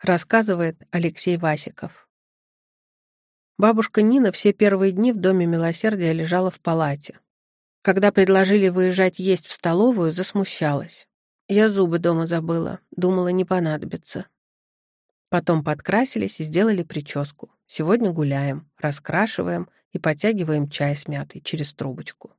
рассказывает Алексей Васиков. Бабушка Нина все первые дни в Доме Милосердия лежала в палате. Когда предложили выезжать есть в столовую, засмущалась. Я зубы дома забыла, думала, не понадобится. Потом подкрасились и сделали прическу. Сегодня гуляем, раскрашиваем и подтягиваем чай с мятой через трубочку.